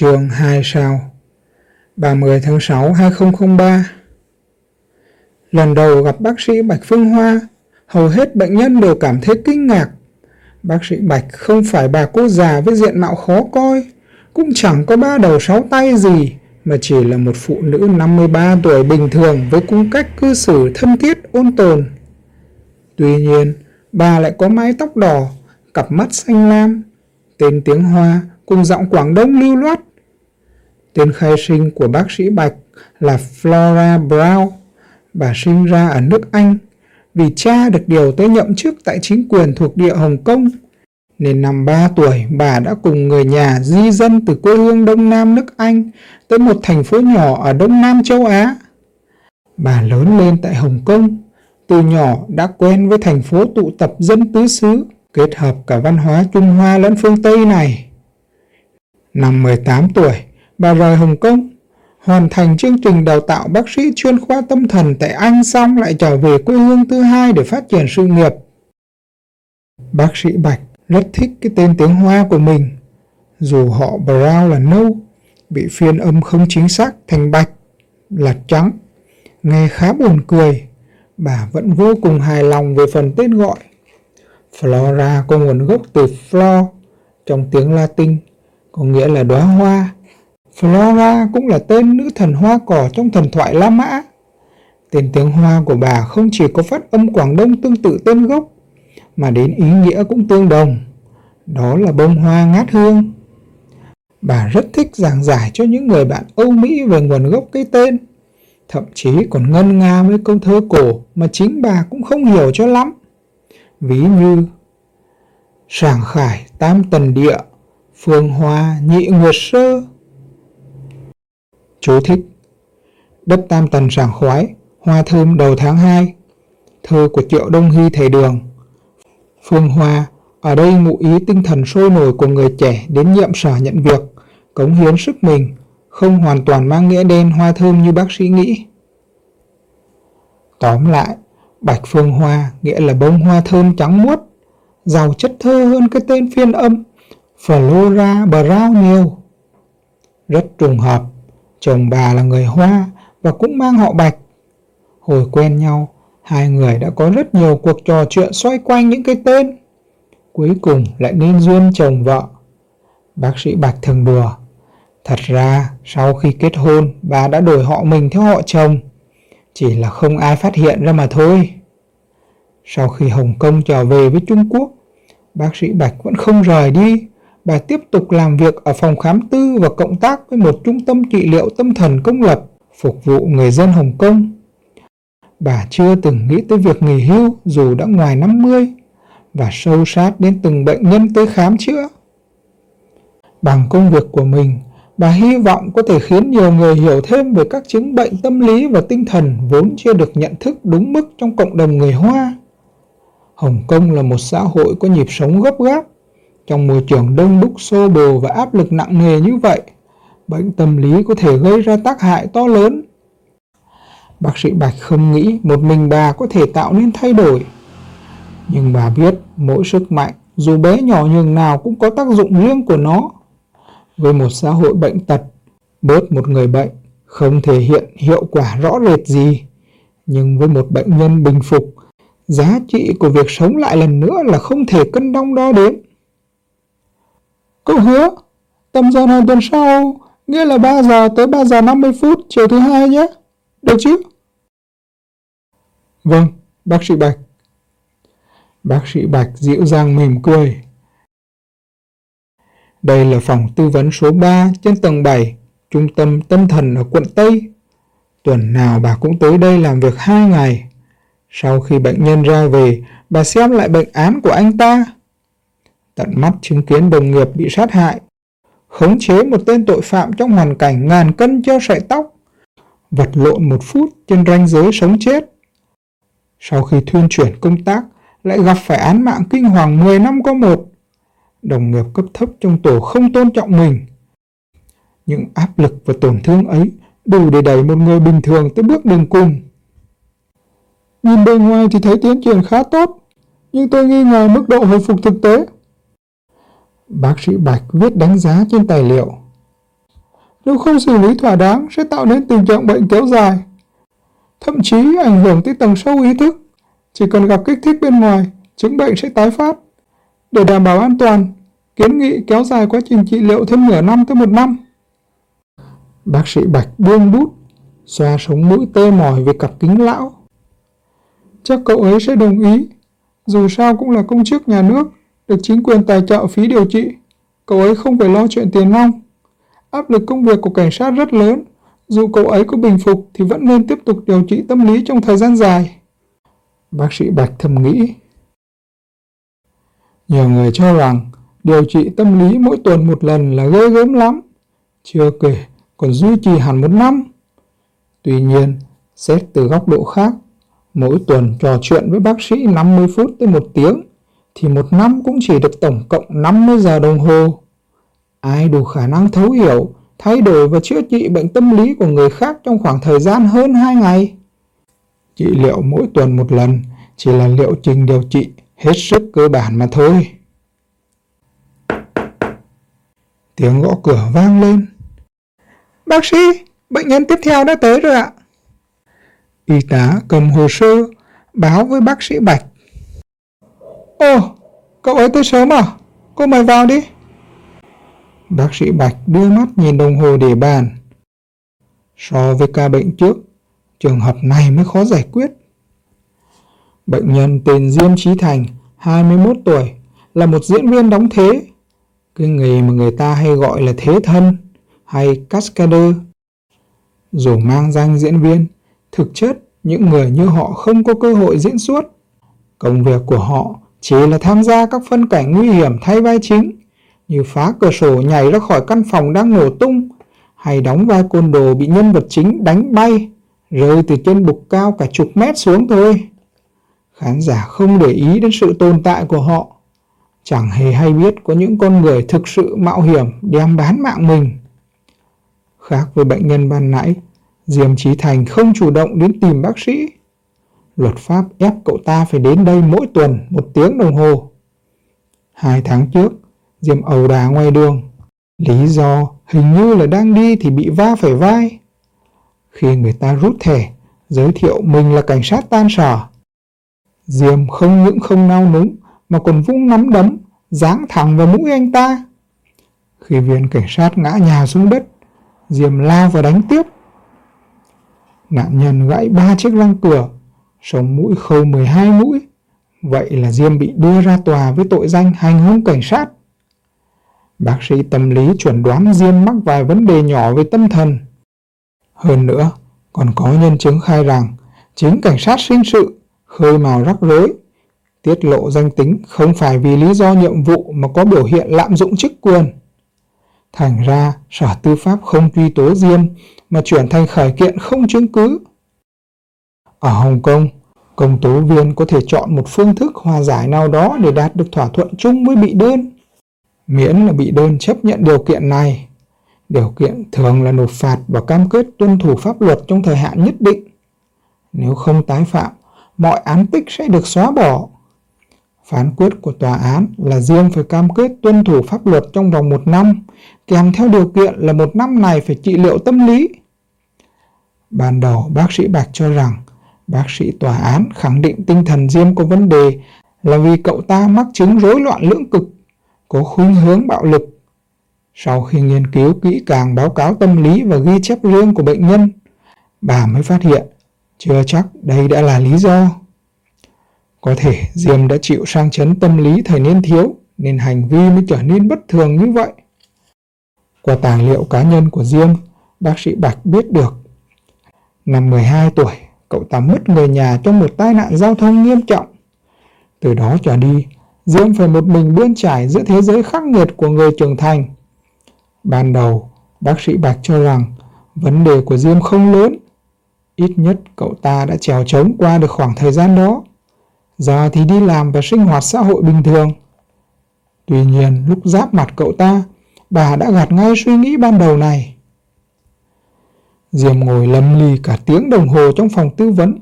Chương 2 sao 30 tháng 6 2003 Lần đầu gặp bác sĩ Bạch Phương Hoa, hầu hết bệnh nhân đều cảm thấy kinh ngạc. Bác sĩ Bạch không phải bà cô già với diện mạo khó coi, cũng chẳng có ba đầu sáu tay gì, mà chỉ là một phụ nữ 53 tuổi bình thường với cung cách cư xử thân thiết ôn tồn. Tuy nhiên, bà lại có mái tóc đỏ, cặp mắt xanh lam, tên tiếng Hoa cùng giọng Quảng Đông lưu loát. Tên khai sinh của bác sĩ Bạch là Flora Brown. Bà sinh ra ở nước Anh vì cha được điều tới nhậm chức tại chính quyền thuộc địa Hồng Kông. Nên năm 3 tuổi, bà đã cùng người nhà di dân từ quê hương Đông Nam nước Anh tới một thành phố nhỏ ở Đông Nam châu Á. Bà lớn lên tại Hồng Kông, từ nhỏ đã quen với thành phố tụ tập dân tứ xứ, kết hợp cả văn hóa Trung Hoa lẫn phương Tây này. Năm 18 tuổi, bà rời Hồng Kông, hoàn thành chương trình đào tạo bác sĩ chuyên khoa tâm thần tại Anh xong lại trở về quê hương thứ hai để phát triển sự nghiệp. Bác sĩ Bạch rất thích cái tên tiếng Hoa của mình, dù họ Brown là nâu, bị phiên âm không chính xác thành Bạch là trắng, nghe khá buồn cười, bà vẫn vô cùng hài lòng về phần tên gọi. Flora có nguồn gốc từ flor trong tiếng Latin có nghĩa là đóa hoa. Flora cũng là tên nữ thần hoa cỏ trong thần thoại La Mã. Tên tiếng Hoa của bà không chỉ có phát âm Quảng Đông tương tự tên gốc, mà đến ý nghĩa cũng tương đồng. Đó là bông hoa ngát hương. Bà rất thích giảng giải cho những người bạn Âu Mỹ về nguồn gốc cái tên. Thậm chí còn ngân nga với câu thơ cổ mà chính bà cũng không hiểu cho lắm. Ví như Sảng khải tam tần địa Phương Hoa nhị nguyệt sơ Chú thích. Đất tam tần sảng khoái Hoa thơm đầu tháng 2 Thơ của Triệu Đông Hy Thầy Đường. Phương Hoa Ở đây ngụ ý tinh thần sôi nổi của người trẻ đến nhiệm sở nhận việc Cống hiến sức mình Không hoàn toàn mang nghĩa đen hoa thơm như bác sĩ nghĩ. Tóm lại Bạch Phương Hoa nghĩa là bông hoa thơm trắng muốt Giàu chất thơ hơn cái tên phiên âm Flora Brown nhiều. Rất trùng hợp, chồng bà là người Hoa và cũng mang họ Bạch. Hồi quen nhau, hai người đã có rất nhiều cuộc trò chuyện xoay quanh những cái tên. Cuối cùng lại nên duyên chồng vợ. Bác sĩ Bạch thường đùa. Thật ra, sau khi kết hôn, bà đã đổi họ mình theo họ chồng. Chỉ là không ai phát hiện ra mà thôi. Sau khi Hồng Kông trở về với Trung Quốc, bác sĩ Bạch vẫn không rời đi bà tiếp tục làm việc ở phòng khám tư và cộng tác với một trung tâm trị liệu tâm thần công lập phục vụ người dân Hồng Kông. Bà chưa từng nghĩ tới việc nghỉ hưu dù đã ngoài 50 và sâu sát đến từng bệnh nhân tới khám chữa. Bằng công việc của mình, bà hy vọng có thể khiến nhiều người hiểu thêm về các chứng bệnh tâm lý và tinh thần vốn chưa được nhận thức đúng mức trong cộng đồng người Hoa. Hồng Kông là một xã hội có nhịp sống gấp gáp trong môi trường đông đúc xô bồ và áp lực nặng nề như vậy, bệnh tâm lý có thể gây ra tác hại to lớn. Bác sĩ Bạch không nghĩ một mình bà có thể tạo nên thay đổi. Nhưng bà biết mỗi sức mạnh, dù bé nhỏ nhường nào cũng có tác dụng riêng của nó. Với một xã hội bệnh tật, bớt một người bệnh không thể hiện hiệu quả rõ rệt gì. Nhưng với một bệnh nhân bình phục, giá trị của việc sống lại lần nữa là không thể cân đong đo đếm. Cậu hứa, tầm giờ này tuần sau, nghĩa là 3 giờ tới 3 giờ 50 phút chiều thứ hai nhé. Được chứ? Vâng, bác sĩ Bạch. Bác sĩ Bạch dịu dàng mỉm cười. Đây là phòng tư vấn số 3 trên tầng 7, trung tâm tâm thần ở quận Tây. Tuần nào bà cũng tới đây làm việc 2 ngày. Sau khi bệnh nhân ra về, bà xem lại bệnh án của anh ta tận mắt chứng kiến đồng nghiệp bị sát hại, khống chế một tên tội phạm trong hoàn cảnh ngàn cân treo sợi tóc, vật lộn một phút trên ranh giới sống chết. Sau khi thuyên chuyển công tác, lại gặp phải án mạng kinh hoàng 10 năm có một. Đồng nghiệp cấp thấp trong tổ không tôn trọng mình. Những áp lực và tổn thương ấy đủ để đẩy một người bình thường tới bước đường cùng. Nhìn bên ngoài thì thấy tiến triển khá tốt, nhưng tôi nghi ngờ mức độ hồi phục thực tế. Bác sĩ Bạch viết đánh giá trên tài liệu. Nếu không xử lý thỏa đáng sẽ tạo nên tình trạng bệnh kéo dài. Thậm chí ảnh hưởng tới tầng sâu ý thức. Chỉ cần gặp kích thích bên ngoài, chứng bệnh sẽ tái phát. Để đảm bảo an toàn, kiến nghị kéo dài quá trình trị liệu thêm nửa năm tới một năm. Bác sĩ Bạch buông bút, xoa sống mũi tê mỏi vì cặp kính lão. Chắc cậu ấy sẽ đồng ý, dù sao cũng là công chức nhà nước, được chính quyền tài trợ phí điều trị. Cậu ấy không phải lo chuyện tiền nong. Áp lực công việc của cảnh sát rất lớn, dù cậu ấy có bình phục thì vẫn nên tiếp tục điều trị tâm lý trong thời gian dài. Bác sĩ Bạch thầm nghĩ. Nhiều người cho rằng điều trị tâm lý mỗi tuần một lần là ghê gớm lắm. Chưa kể còn duy trì hẳn một năm. Tuy nhiên, xét từ góc độ khác, mỗi tuần trò chuyện với bác sĩ 50 phút tới một tiếng, thì một năm cũng chỉ được tổng cộng 50 giờ đồng hồ. Ai đủ khả năng thấu hiểu, thay đổi và chữa trị bệnh tâm lý của người khác trong khoảng thời gian hơn 2 ngày? Trị liệu mỗi tuần một lần chỉ là liệu trình điều trị hết sức cơ bản mà thôi. Tiếng gõ cửa vang lên. Bác sĩ, bệnh nhân tiếp theo đã tới rồi ạ. Y tá cầm hồ sơ, báo với bác sĩ Bạch. Ồ, cậu ấy tới sớm à? Cô mời vào đi. Bác sĩ Bạch đưa mắt nhìn đồng hồ để bàn. So với ca bệnh trước, trường hợp này mới khó giải quyết. Bệnh nhân tên Diêm Trí Thành, 21 tuổi, là một diễn viên đóng thế. Cái nghề mà người ta hay gọi là thế thân hay cascader. Dù mang danh diễn viên, thực chất những người như họ không có cơ hội diễn xuất. Công việc của họ chỉ là tham gia các phân cảnh nguy hiểm thay vai chính, như phá cửa sổ nhảy ra khỏi căn phòng đang nổ tung, hay đóng vai côn đồ bị nhân vật chính đánh bay, rơi từ trên bục cao cả chục mét xuống thôi. Khán giả không để ý đến sự tồn tại của họ, chẳng hề hay biết có những con người thực sự mạo hiểm đem bán mạng mình. Khác với bệnh nhân ban nãy, Diêm Trí Thành không chủ động đến tìm bác sĩ. Luật pháp ép cậu ta phải đến đây mỗi tuần một tiếng đồng hồ. Hai tháng trước, Diêm ẩu đà ngoài đường. Lý do hình như là đang đi thì bị va phải vai. Khi người ta rút thẻ, giới thiệu mình là cảnh sát tan sở. Diêm không những không nao núng mà còn vung nắm đấm, giáng thẳng vào mũi anh ta. Khi viên cảnh sát ngã nhà xuống đất, Diêm lao và đánh tiếp. Nạn nhân gãy ba chiếc răng cửa, sống mũi khâu 12 mũi. Vậy là Diêm bị đưa ra tòa với tội danh hành hung cảnh sát. Bác sĩ tâm lý chuẩn đoán Diêm mắc vài vấn đề nhỏ về tâm thần. Hơn nữa, còn có nhân chứng khai rằng chính cảnh sát sinh sự khơi mào rắc rối, tiết lộ danh tính không phải vì lý do nhiệm vụ mà có biểu hiện lạm dụng chức quyền. Thành ra, Sở Tư pháp không truy tố Diêm mà chuyển thành khởi kiện không chứng cứ. Ở Hồng Kông, công tố viên có thể chọn một phương thức hòa giải nào đó để đạt được thỏa thuận chung với bị đơn. Miễn là bị đơn chấp nhận điều kiện này. Điều kiện thường là nộp phạt và cam kết tuân thủ pháp luật trong thời hạn nhất định. Nếu không tái phạm, mọi án tích sẽ được xóa bỏ. Phán quyết của tòa án là riêng phải cam kết tuân thủ pháp luật trong vòng một năm, kèm theo điều kiện là một năm này phải trị liệu tâm lý. Ban đầu bác sĩ Bạch cho rằng bác sĩ tòa án khẳng định tinh thần Diêm có vấn đề là vì cậu ta mắc chứng rối loạn lưỡng cực, có khuynh hướng bạo lực. Sau khi nghiên cứu kỹ càng báo cáo tâm lý và ghi chép riêng của bệnh nhân, bà mới phát hiện chưa chắc đây đã là lý do. Có thể Diêm đã chịu sang chấn tâm lý thời niên thiếu nên hành vi mới trở nên bất thường như vậy. Qua tài liệu cá nhân của Diêm, bác sĩ Bạch biết được. Năm 12 tuổi, cậu ta mất người nhà trong một tai nạn giao thông nghiêm trọng. Từ đó trở đi, Diêm phải một mình bươn trải giữa thế giới khắc nghiệt của người trưởng thành. Ban đầu, bác sĩ Bạch cho rằng vấn đề của Diêm không lớn. Ít nhất cậu ta đã trèo trống qua được khoảng thời gian đó. Giờ thì đi làm và sinh hoạt xã hội bình thường. Tuy nhiên, lúc giáp mặt cậu ta, bà đã gạt ngay suy nghĩ ban đầu này. Diệm ngồi lầm lì cả tiếng đồng hồ trong phòng tư vấn.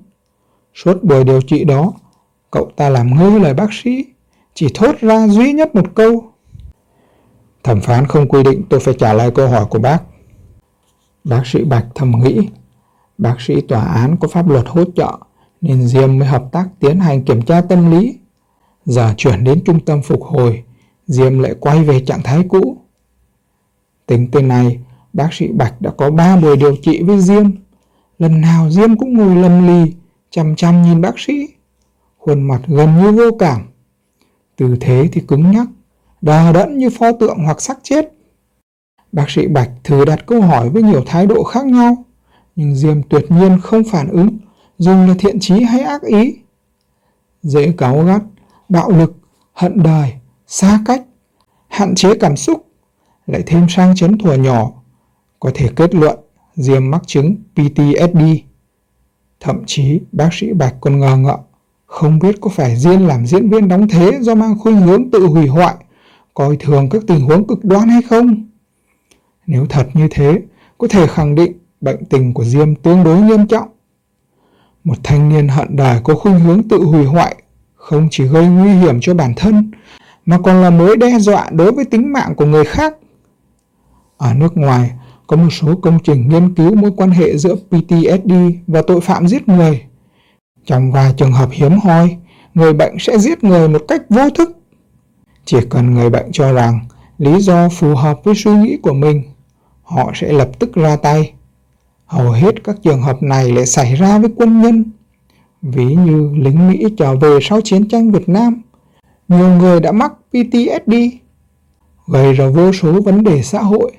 Suốt buổi điều trị đó, cậu ta làm ngơ lời bác sĩ, chỉ thốt ra duy nhất một câu. Thẩm phán không quy định tôi phải trả lời câu hỏi của bác. Bác sĩ Bạch thầm nghĩ, bác sĩ tòa án có pháp luật hỗ trợ nên Diêm mới hợp tác tiến hành kiểm tra tâm lý. Giờ chuyển đến trung tâm phục hồi, Diêm lại quay về trạng thái cũ. Tính tới này, bác sĩ Bạch đã có 3 buổi điều trị với Diêm. Lần nào Diêm cũng ngồi lầm lì, chăm chăm nhìn bác sĩ. Khuôn mặt gần như vô cảm. Tư thế thì cứng nhắc, đờ đẫn như pho tượng hoặc sắc chết. Bác sĩ Bạch thử đặt câu hỏi với nhiều thái độ khác nhau, nhưng Diêm tuyệt nhiên không phản ứng, dù là thiện trí hay ác ý. Dễ cáu gắt, bạo lực, hận đời, xa cách, hạn chế cảm xúc, lại thêm sang chấn thùa nhỏ, có thể kết luận Diêm mắc chứng PTSD. Thậm chí bác sĩ Bạch còn ngờ ngợ, không biết có phải Diên làm diễn viên đóng thế do mang khuynh hướng tự hủy hoại, coi thường các tình huống cực đoan hay không. Nếu thật như thế, có thể khẳng định bệnh tình của Diêm tương đối nghiêm trọng. Một thanh niên hận đời có khuynh hướng tự hủy hoại không chỉ gây nguy hiểm cho bản thân mà còn là mối đe dọa đối với tính mạng của người khác. Ở nước ngoài, có một số công trình nghiên cứu mối quan hệ giữa PTSD và tội phạm giết người. Trong vài trường hợp hiếm hoi, người bệnh sẽ giết người một cách vô thức. Chỉ cần người bệnh cho rằng lý do phù hợp với suy nghĩ của mình, họ sẽ lập tức ra tay. Hầu hết các trường hợp này lại xảy ra với quân nhân. Ví như lính Mỹ trở về sau chiến tranh Việt Nam, nhiều người đã mắc PTSD, gây ra vô số vấn đề xã hội.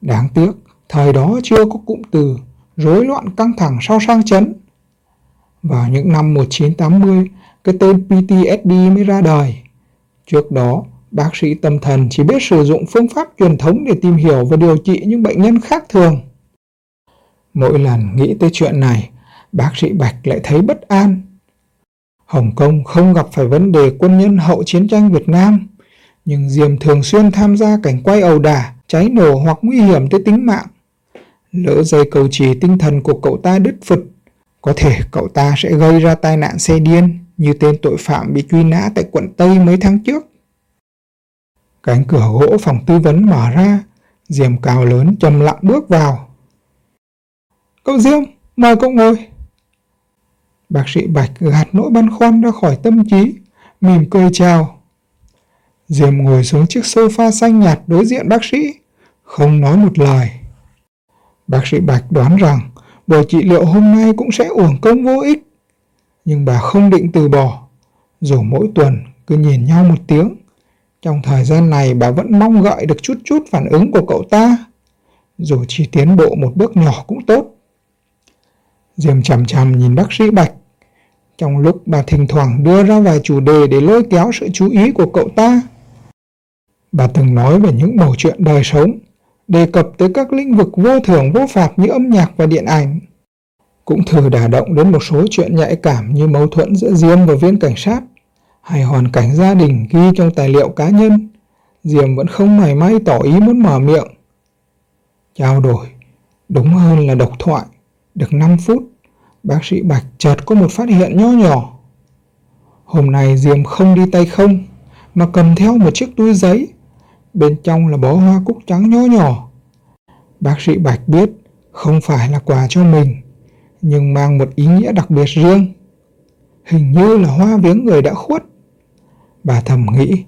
Đáng tiếc, thời đó chưa có cụm từ rối loạn căng thẳng sau sang chấn. Vào những năm 1980, cái tên PTSD mới ra đời. Trước đó, bác sĩ tâm thần chỉ biết sử dụng phương pháp truyền thống để tìm hiểu và điều trị những bệnh nhân khác thường. Mỗi lần nghĩ tới chuyện này, bác sĩ Bạch lại thấy bất an. Hồng Kông không gặp phải vấn đề quân nhân hậu chiến tranh Việt Nam, nhưng Diệm thường xuyên tham gia cảnh quay ẩu đả, cháy nổ hoặc nguy hiểm tới tính mạng. Lỡ dây cầu trì tinh thần của cậu ta đứt phật, có thể cậu ta sẽ gây ra tai nạn xe điên như tên tội phạm bị truy nã tại quận Tây mấy tháng trước. Cánh cửa gỗ phòng tư vấn mở ra, Diêm cao lớn trầm lặng bước vào. Cậu Diêm, mời cậu ngồi. Bác sĩ Bạch gạt nỗi băn khoăn ra khỏi tâm trí, mỉm cười chào. Diệm ngồi xuống chiếc sofa xanh nhạt đối diện bác sĩ, không nói một lời. Bác sĩ Bạch đoán rằng buổi trị liệu hôm nay cũng sẽ uổng công vô ích. Nhưng bà không định từ bỏ, dù mỗi tuần cứ nhìn nhau một tiếng. Trong thời gian này bà vẫn mong gợi được chút chút phản ứng của cậu ta. Dù chỉ tiến bộ một bước nhỏ cũng tốt. Diêm chằm chằm nhìn bác sĩ Bạch. Trong lúc bà thỉnh thoảng đưa ra vài chủ đề để lôi kéo sự chú ý của cậu ta. Bà từng nói về những bầu chuyện đời sống, đề cập tới các lĩnh vực vô thường vô phạt như âm nhạc và điện ảnh. Cũng thử đả động đến một số chuyện nhạy cảm như mâu thuẫn giữa Diêm và viên cảnh sát, hay hoàn cảnh gia đình ghi trong tài liệu cá nhân. Diêm vẫn không mảy may tỏ ý muốn mở miệng. Trao đổi, đúng hơn là độc thoại, được 5 phút, bác sĩ Bạch chợt có một phát hiện nho nhỏ. Hôm nay Diêm không đi tay không, mà cầm theo một chiếc túi giấy bên trong là bó hoa cúc trắng nhỏ nhỏ. Bác sĩ Bạch biết không phải là quà cho mình, nhưng mang một ý nghĩa đặc biệt riêng. Hình như là hoa viếng người đã khuất. Bà thầm nghĩ,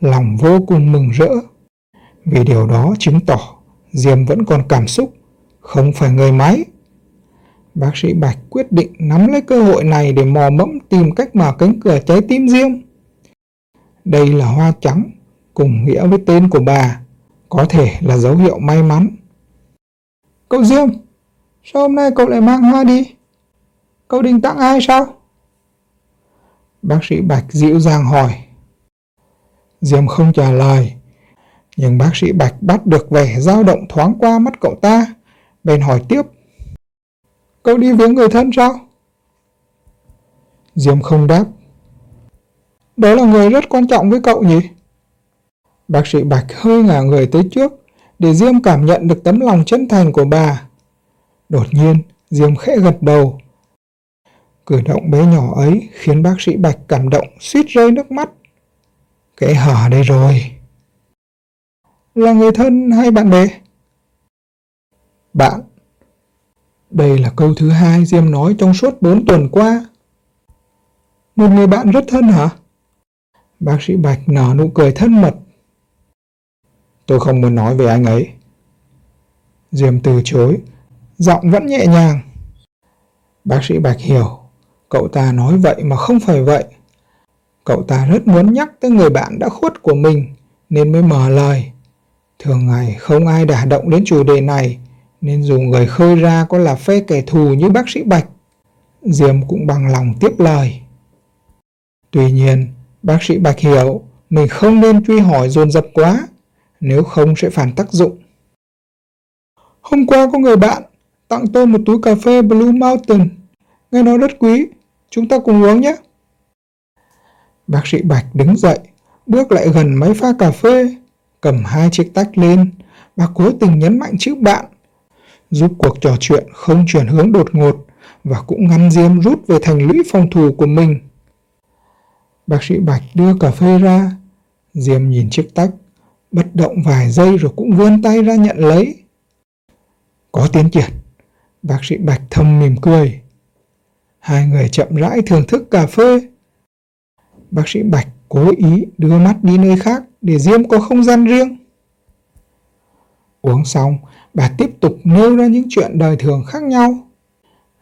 lòng vô cùng mừng rỡ. Vì điều đó chứng tỏ Diêm vẫn còn cảm xúc, không phải người máy. Bác sĩ Bạch quyết định nắm lấy cơ hội này để mò mẫm tìm cách mở cánh cửa trái tim Diêm. Đây là hoa trắng cùng nghĩa với tên của bà, có thể là dấu hiệu may mắn. Cậu Diêm, sao hôm nay cậu lại mang hoa đi? Cậu định tặng ai sao? Bác sĩ Bạch dịu dàng hỏi. Diêm không trả lời, nhưng bác sĩ Bạch bắt được vẻ dao động thoáng qua mắt cậu ta, bèn hỏi tiếp. Cậu đi viếng người thân sao? Diêm không đáp. Đó là người rất quan trọng với cậu nhỉ? Bác sĩ Bạch hơi ngả người tới trước để Diêm cảm nhận được tấm lòng chân thành của bà. Đột nhiên, Diêm khẽ gật đầu. Cử động bé nhỏ ấy khiến bác sĩ Bạch cảm động suýt rơi nước mắt. Kẻ hở đây rồi. Là người thân hay bạn bè? Bạn. Đây là câu thứ hai Diêm nói trong suốt 4 tuần qua. Một người bạn rất thân hả? Bác sĩ Bạch nở nụ cười thân mật. Tôi không muốn nói về anh ấy. Diêm từ chối, giọng vẫn nhẹ nhàng. Bác sĩ Bạch hiểu, cậu ta nói vậy mà không phải vậy. Cậu ta rất muốn nhắc tới người bạn đã khuất của mình nên mới mở lời. Thường ngày không ai đả động đến chủ đề này nên dù người khơi ra có là phe kẻ thù như bác sĩ Bạch. Diêm cũng bằng lòng tiếp lời. Tuy nhiên, bác sĩ Bạch hiểu mình không nên truy hỏi dồn dập quá, nếu không sẽ phản tác dụng. Hôm qua có người bạn tặng tôi một túi cà phê Blue Mountain. Nghe nói rất quý, chúng ta cùng uống nhé. Bác sĩ Bạch đứng dậy, bước lại gần máy pha cà phê, cầm hai chiếc tách lên, và cố tình nhấn mạnh chữ bạn, giúp cuộc trò chuyện không chuyển hướng đột ngột và cũng ngăn Diêm rút về thành lũy phòng thủ của mình. Bác sĩ Bạch đưa cà phê ra, Diêm nhìn chiếc tách, bất động vài giây rồi cũng vươn tay ra nhận lấy. Có tiến triển, bác sĩ Bạch thầm mỉm cười. Hai người chậm rãi thưởng thức cà phê. Bác sĩ Bạch cố ý đưa mắt đi nơi khác để Diêm có không gian riêng. Uống xong, bà tiếp tục nêu ra những chuyện đời thường khác nhau.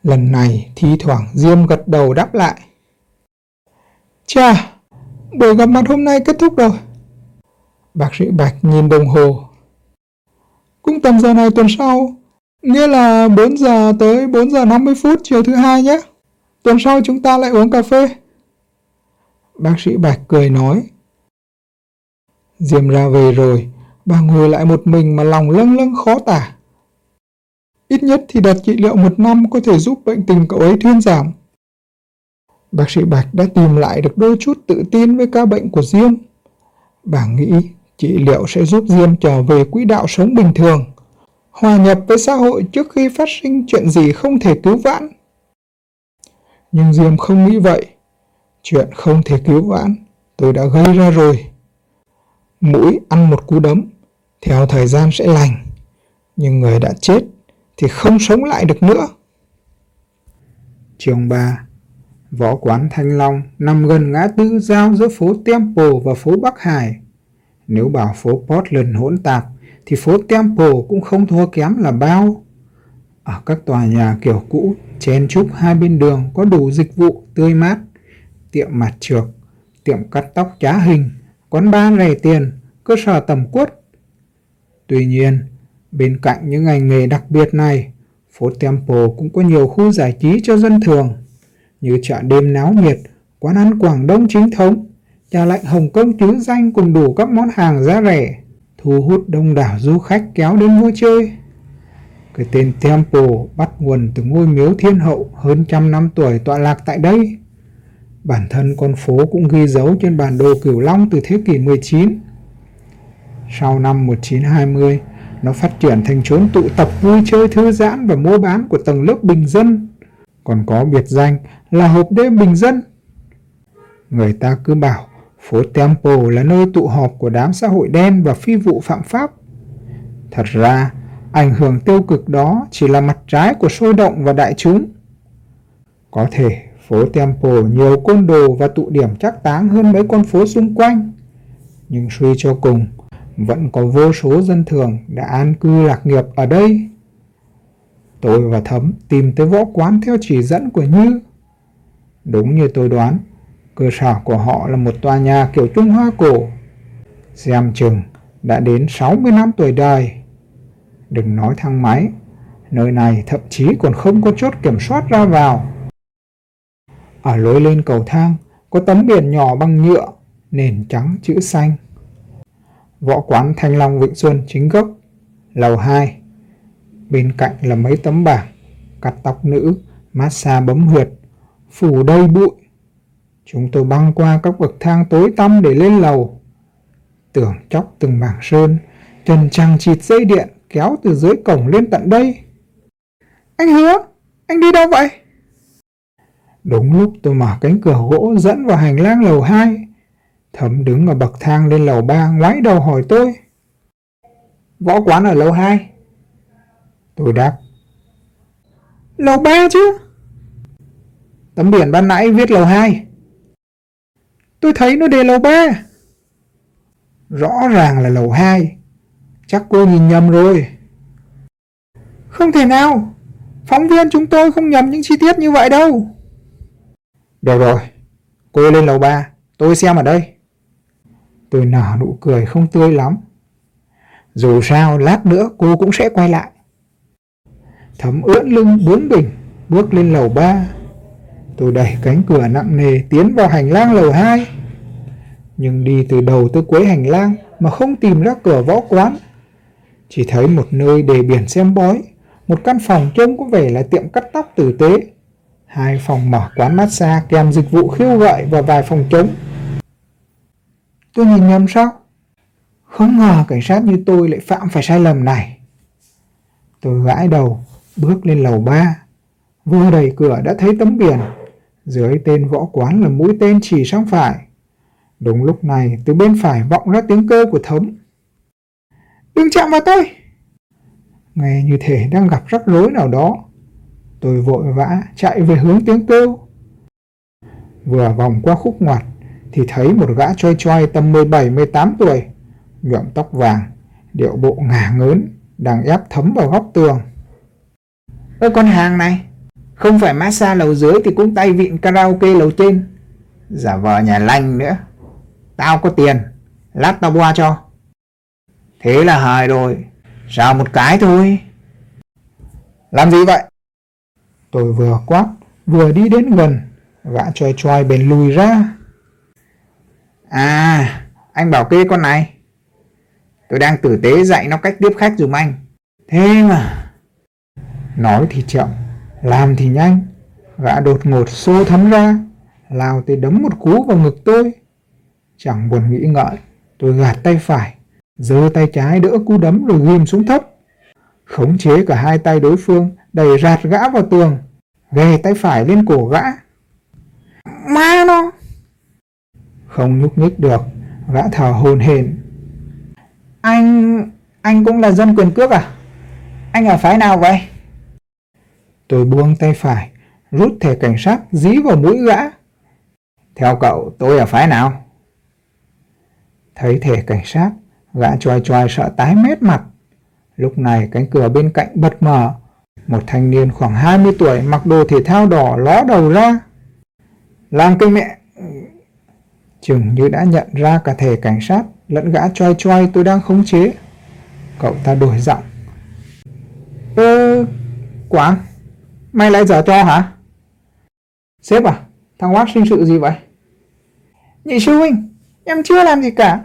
Lần này thi thoảng Diêm gật đầu đáp lại. Chà, buổi gặp mặt hôm nay kết thúc rồi. Bác sĩ Bạch nhìn đồng hồ. Cũng tầm giờ này tuần sau, nghĩa là 4 giờ tới 4 giờ 50 phút chiều thứ hai nhé. Tuần sau chúng ta lại uống cà phê. Bác sĩ Bạch cười nói. Diêm ra về rồi, bà ngồi lại một mình mà lòng lâng lâng khó tả. Ít nhất thì đặt trị liệu một năm có thể giúp bệnh tình cậu ấy thuyên giảm. Bác sĩ Bạch đã tìm lại được đôi chút tự tin với ca bệnh của Diêm. Bà nghĩ trị liệu sẽ giúp Diêm trở về quỹ đạo sống bình thường, hòa nhập với xã hội trước khi phát sinh chuyện gì không thể cứu vãn. Nhưng Diêm không nghĩ vậy. Chuyện không thể cứu vãn, tôi đã gây ra rồi. Mũi ăn một cú đấm, theo thời gian sẽ lành. Nhưng người đã chết thì không sống lại được nữa. trường 3 Võ quán Thanh Long nằm gần ngã tư giao giữa phố Temple và phố Bắc Hải. Nếu bảo phố Portland hỗn tạp, thì phố Temple cũng không thua kém là bao. Ở các tòa nhà kiểu cũ, chen chúc hai bên đường có đủ dịch vụ tươi mát, tiệm mặt trược, tiệm cắt tóc trá hình, quán bar rẻ tiền, cơ sở tầm quất. Tuy nhiên, bên cạnh những ngành nghề đặc biệt này, phố Temple cũng có nhiều khu giải trí cho dân thường như chợ đêm náo nhiệt, quán ăn Quảng Đông chính thống, nhà lạnh Hồng Kông chứ danh cùng đủ các món hàng giá rẻ, thu hút đông đảo du khách kéo đến vui chơi. Cái tên Temple bắt nguồn từ ngôi miếu thiên hậu hơn trăm năm tuổi tọa lạc tại đây. Bản thân con phố cũng ghi dấu trên bản đồ Cửu Long từ thế kỷ 19. Sau năm 1920, nó phát triển thành chốn tụ tập vui chơi thư giãn và mua bán của tầng lớp bình dân còn có biệt danh là hộp đêm bình dân. Người ta cứ bảo phố Temple là nơi tụ họp của đám xã hội đen và phi vụ phạm pháp. Thật ra, ảnh hưởng tiêu cực đó chỉ là mặt trái của sôi động và đại chúng. Có thể phố Temple nhiều côn đồ và tụ điểm chắc táng hơn mấy con phố xung quanh. Nhưng suy cho cùng, vẫn có vô số dân thường đã an cư lạc nghiệp ở đây. Tôi và Thấm tìm tới võ quán theo chỉ dẫn của Như. Đúng như tôi đoán, cơ sở của họ là một tòa nhà kiểu Trung Hoa cổ. Xem chừng đã đến 60 năm tuổi đời. Đừng nói thang máy, nơi này thậm chí còn không có chốt kiểm soát ra vào. Ở lối lên cầu thang có tấm biển nhỏ bằng nhựa, nền trắng chữ xanh. Võ quán Thanh Long Vịnh Xuân chính gốc, lầu 2 bên cạnh là mấy tấm bảng, cắt tóc nữ, massage bấm huyệt, phủ đầy bụi. Chúng tôi băng qua các bậc thang tối tăm để lên lầu. Tưởng chóc từng mảng sơn, trần trăng chịt dây điện kéo từ dưới cổng lên tận đây. Anh hứa, anh đi đâu vậy? Đúng lúc tôi mở cánh cửa gỗ dẫn vào hành lang lầu 2. Thấm đứng ở bậc thang lên lầu 3 ngoái đầu hỏi tôi. Võ quán ở lầu 2. Tôi đáp. Lầu ba chứ? Tấm biển ban nãy viết lầu 2. Tôi thấy nó đề lầu 3. Rõ ràng là lầu 2. Chắc cô nhìn nhầm rồi. Không thể nào. Phóng viên chúng tôi không nhầm những chi tiết như vậy đâu. Được rồi. Cô lên lầu 3. Tôi xem ở đây. Tôi nở nụ cười không tươi lắm. Dù sao, lát nữa cô cũng sẽ quay lại. Thấm ướn lưng bướng bỉnh, bước lên lầu 3. Tôi đẩy cánh cửa nặng nề tiến vào hành lang lầu 2. Nhưng đi từ đầu tới cuối hành lang mà không tìm ra cửa võ quán. Chỉ thấy một nơi để biển xem bói, một căn phòng trông có vẻ là tiệm cắt tóc tử tế. Hai phòng mở quán massage kèm dịch vụ khiêu gợi và vài phòng trống. Tôi nhìn nhầm sao? Không ngờ cảnh sát như tôi lại phạm phải sai lầm này. Tôi gãi đầu, bước lên lầu 3. Vừa đẩy cửa đã thấy tấm biển dưới tên võ quán là mũi tên chỉ sang phải. Đúng lúc này, từ bên phải vọng ra tiếng kêu của Thấm. Đừng chạm vào tôi! Nghe như thể đang gặp rắc rối nào đó. Tôi vội vã chạy về hướng tiếng kêu. Vừa vòng qua khúc ngoặt thì thấy một gã choi choi tầm 17-18 tuổi, nhuộm tóc vàng, điệu bộ ngả ngớn, đang ép thấm vào góc tường. Ơ con hàng này, không phải massage lầu dưới thì cũng tay vịn karaoke lầu trên. Giả vờ nhà lành nữa. Tao có tiền, lát tao qua cho. Thế là hài rồi, sao một cái thôi. Làm gì vậy? Tôi vừa quát, vừa đi đến gần, gã choi choi bền lùi ra. À, anh bảo kê con này. Tôi đang tử tế dạy nó cách tiếp khách dùm anh. Thế mà. Nói thì chậm, làm thì nhanh, gã đột ngột xô thấm ra, lao tới đấm một cú vào ngực tôi. Chẳng buồn nghĩ ngợi, tôi gạt tay phải, giơ tay trái đỡ cú đấm rồi ghim xuống thấp. Khống chế cả hai tay đối phương, đẩy rạt gã vào tường, ghề tay phải lên cổ gã. Ma nó! Không nhúc nhích được, gã thở hồn hển. Anh... anh cũng là dân quyền cước à? Anh ở phái nào vậy? Tôi buông tay phải, rút thẻ cảnh sát dí vào mũi gã. Theo cậu, tôi ở phái nào? Thấy thẻ cảnh sát, gã choai choai sợ tái mét mặt. Lúc này cánh cửa bên cạnh bật mở. Một thanh niên khoảng 20 tuổi mặc đồ thể thao đỏ ló đầu ra. Làm kinh mẹ! Chừng như đã nhận ra cả thẻ cảnh sát lẫn gã choai choai tôi đang khống chế. Cậu ta đổi giọng. Ơ, Quảng, Mày lại dở cho hả? Sếp à, thằng Hoác sinh sự gì vậy? Nhị sư huynh, em chưa làm gì cả.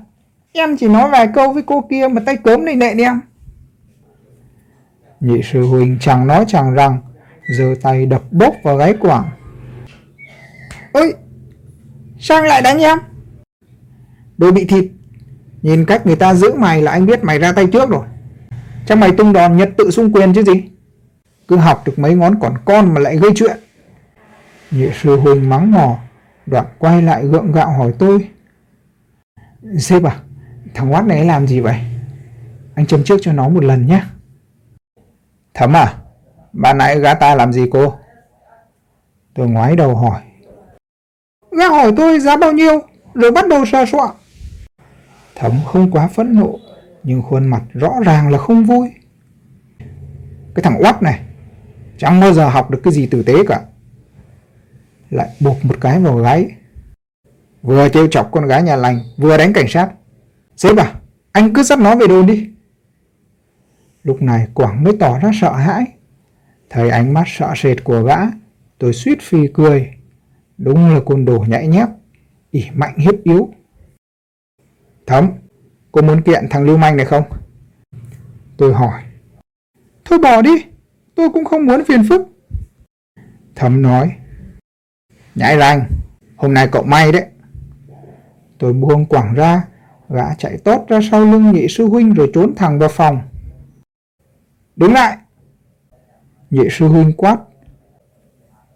Em chỉ nói vài câu với cô kia mà tay cớm này nệ đi em. Nhị sư huynh chẳng nói chẳng rằng, giơ tay đập bốc vào gáy Quảng. Ôi, sao lại đánh em? Đồ bị thịt, nhìn cách người ta giữ mày là anh biết mày ra tay trước rồi. Chắc mày tung đòn nhật tự xung quyền chứ gì? Cứ học được mấy ngón còn con mà lại gây chuyện. Nhị sư huynh mắng mò, đoạn quay lại gượng gạo hỏi tôi. Sếp à, thằng quát này làm gì vậy? Anh châm trước cho nó một lần nhé. Thấm à, bà nãy gã ta làm gì cô? Tôi ngoái đầu hỏi. Gã hỏi tôi giá bao nhiêu, rồi bắt đầu sờ soạn. Thấm không quá phẫn nộ, nhưng khuôn mặt rõ ràng là không vui. Cái thằng quát này, Chẳng bao giờ học được cái gì tử tế cả. Lại buộc một cái vào gái Vừa trêu chọc con gái nhà lành, vừa đánh cảnh sát. Sếp à, anh cứ dắt nó về đồn đi. Lúc này Quảng mới tỏ ra sợ hãi. Thấy ánh mắt sợ sệt của gã, tôi suýt phi cười. Đúng là côn đồ nhạy nhép, ỉ mạnh hiếp yếu. Thấm, cô muốn kiện thằng lưu manh này không? Tôi hỏi. Thôi bỏ đi, tôi cũng không muốn phiền phức. Thấm nói, nhãi ranh, hôm nay cậu may đấy. Tôi buông quảng ra, gã chạy tốt ra sau lưng nhị sư huynh rồi trốn thẳng vào phòng. Đứng lại! Nhị sư huynh quát.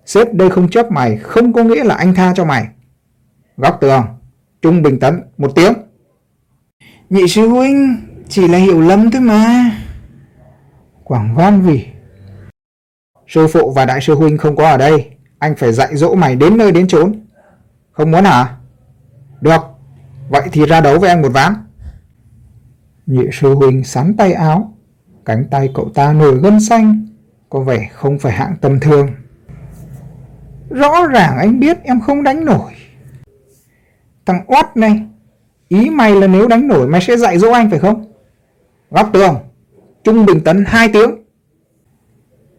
xếp đây không chấp mày, không có nghĩa là anh tha cho mày. Góc tường, trung bình tấn, một tiếng. Nhị sư huynh, chỉ là hiểu lầm thôi mà. Quảng van vỉ. Sư phụ và đại sư huynh không có ở đây, anh phải dạy dỗ mày đến nơi đến chốn. Không muốn hả? Được, vậy thì ra đấu với anh một ván. Nhị sư huynh sắn tay áo, cánh tay cậu ta nổi gân xanh, có vẻ không phải hạng tầm thường. Rõ ràng anh biết em không đánh nổi. Thằng oát này, ý mày là nếu đánh nổi mày sẽ dạy dỗ anh phải không? Góc tường, trung bình tấn 2 tiếng.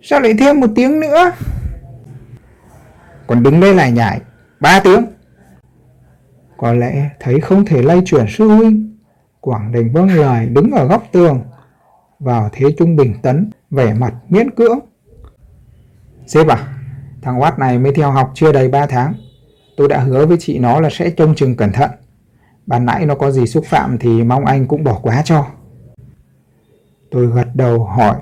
Sao lại thêm một tiếng nữa? Còn đứng đây lại nhảy, ba tiếng. Có lẽ thấy không thể lay chuyển sư huynh, Quảng Đình vâng lời đứng ở góc tường, vào thế trung bình tấn, vẻ mặt miễn cưỡng. Sếp à, thằng Watt này mới theo học chưa đầy 3 tháng. Tôi đã hứa với chị nó là sẽ trông chừng cẩn thận. Ban nãy nó có gì xúc phạm thì mong anh cũng bỏ quá cho. Tôi gật đầu hỏi.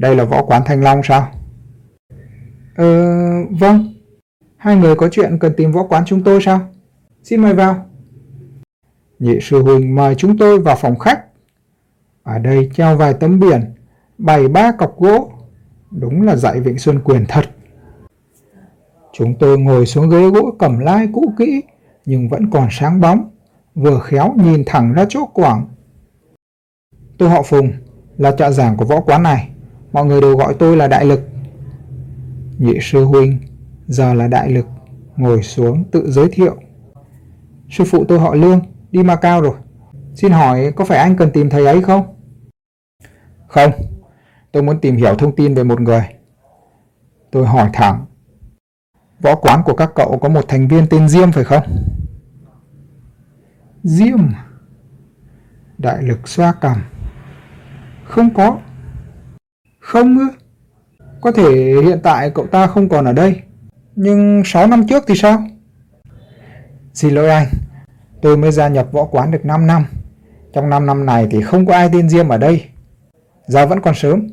Đây là võ quán Thanh Long sao? Ờ, vâng. Hai người có chuyện cần tìm võ quán chúng tôi sao? Xin mời vào. Nhị sư huynh mời chúng tôi vào phòng khách. Ở đây treo vài tấm biển, bày ba cọc gỗ. Đúng là dạy Vịnh Xuân Quyền thật. Chúng tôi ngồi xuống ghế gỗ cẩm lai cũ kỹ, nhưng vẫn còn sáng bóng, vừa khéo nhìn thẳng ra chỗ quảng. Tôi họ Phùng, là trợ giảng của võ quán này, mọi người đều gọi tôi là Đại Lực. Nhị sư huynh, giờ là Đại Lực, ngồi xuống tự giới thiệu. Sư phụ tôi họ Lương, đi Macau rồi. Xin hỏi có phải anh cần tìm thầy ấy không? Không, tôi muốn tìm hiểu thông tin về một người. Tôi hỏi thẳng, Võ quán của các cậu có một thành viên tên Diêm phải không? Diêm? À? Đại lực xoa cằm. Không có. Không ư? Có thể hiện tại cậu ta không còn ở đây. Nhưng 6 năm trước thì sao? Xin lỗi anh. Tôi mới gia nhập võ quán được 5 năm. Trong 5 năm này thì không có ai tên Diêm ở đây. Giờ vẫn còn sớm.